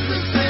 understand.